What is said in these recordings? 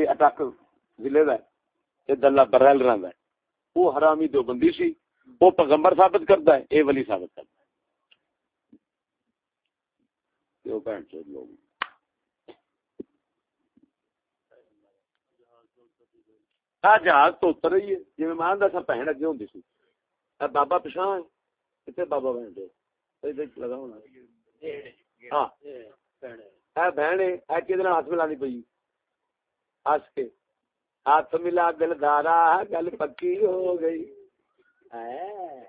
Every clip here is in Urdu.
یہ اٹک ضلع کا یہ دلہ برائل رہا ہے۔ وہ حرامی دو بندی سی، وہ پیغمبر ثابت کرتا ہے یہ ولی ثابت کرتا ہے۔ وہ بہن چود لوگ۔ جہاز تو اتر رہی ہے جی میں مان دسا بہن اگے ہوں سی۔ بابا پچھا ہے، کتنے بابا بہن دے؟ لگا ہونا۔ ہاں۔ بہن ہے کہ ہاتھ ملانی پی ہس کے۔ ہاتھ ملا دل دارا گل پکی ہو گئی۔ ہاں۔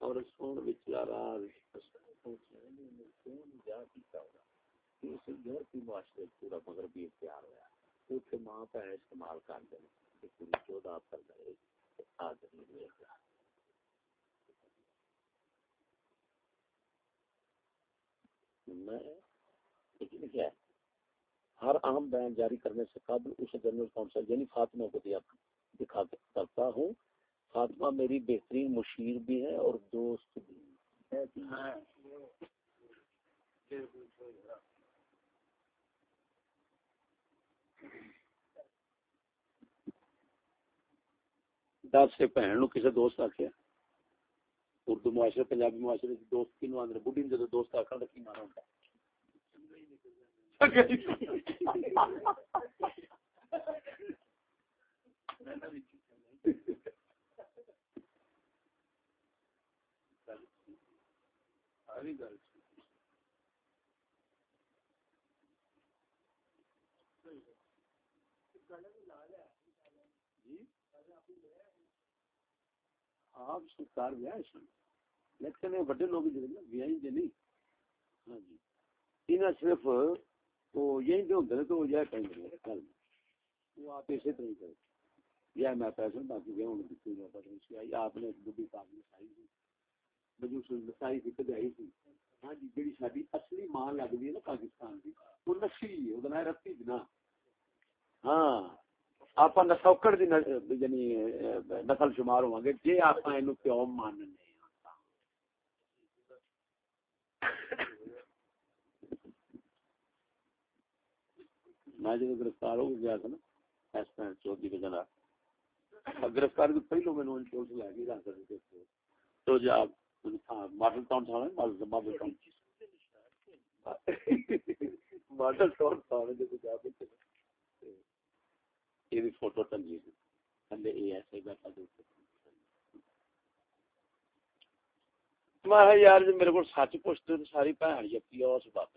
اور سون بچارا معاشرے پورا مغربی اختیار ہوا ماں بھن استعمال کرتے ہیں پوری چودہ کر دے۔ آدمی میں لکھا ہے۔ ہر عام بیان جاری کرنے سے قبل اس جنرل کونسل یعنی فاطمہ کو دیا دکھا کرتا ہوں۔ فاطمہ میری بہترین مشیر بھی ہے اور دوست بھی دس سے بہن نو کسی دوست آخیا اردو معاشرے، پنجابی معاشرے دوست کی نو آدھے بڑھی جب دوست آخر کی مانا ہوتا ہے ہاں سرکار بھی لیکن بڑے لوگ جو نہیں جی صرف تو یہی جو ہوتے تو یہ کہیں گے وہ آپ اسی طرح کریں یا میں پیسے باقی گیا انہوں نے دیکھا پتہ یا آپ نے ایک بڑی کام مسائی تھی۔ مجھے مسائی تھی کدائی تھی۔ ہاں جی جی ساری اصلی ماں لگ ہے نا پاکستان کی وہ نشی ہے، وہ رتی نا۔ ہاں آپ نسوکڑ دی یعنی نسل شمار ہوا گے۔ جی آپ پیو ماننے میں جب گرفتار ہو گیا تھا نا ایس پینٹ چودھری کے جنا گرفتار تو پہلو میں نے چوٹ لے گئی رات تو جب ماڈل ٹاؤن تھا ماڈل ٹاؤن۔ ماڈل ٹاؤن۔ تھا جب جا یہ بھی فوٹو ٹنگی ہے تھلے اے ایسے بیٹھا میں یار جی میرے کو سچ پوچھتے ساری بھن جی یقین اس بات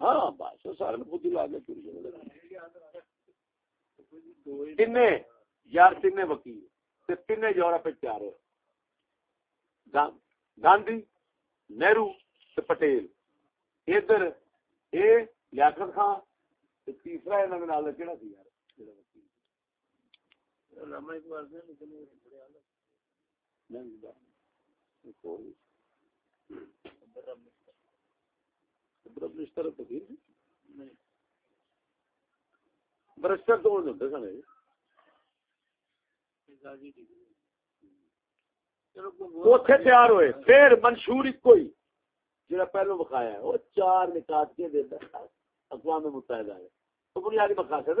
ہاں بس سارے لا کے تین یار تین وکیل تین یورپ تیار گاندھی نہرو پٹیل ادھر یہ لیاقت خان تیسرا یہاں کہڑا سی یار برشتر تو ہوتے سن تیار ہوئے۔ پھر منشور جا پہلو بکایا ہے وہ چار نکات کے دیتا اقوام متحدہ ہے۔ تو بنیادی مقاصد۔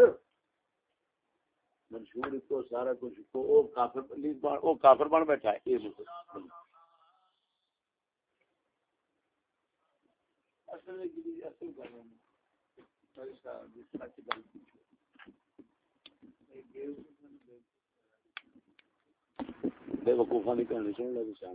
منشور کو سارا کچھ کو او کافر او کافر بن بیٹھا ہے یہ بے وقوفا کی کہانی سن لو سیاح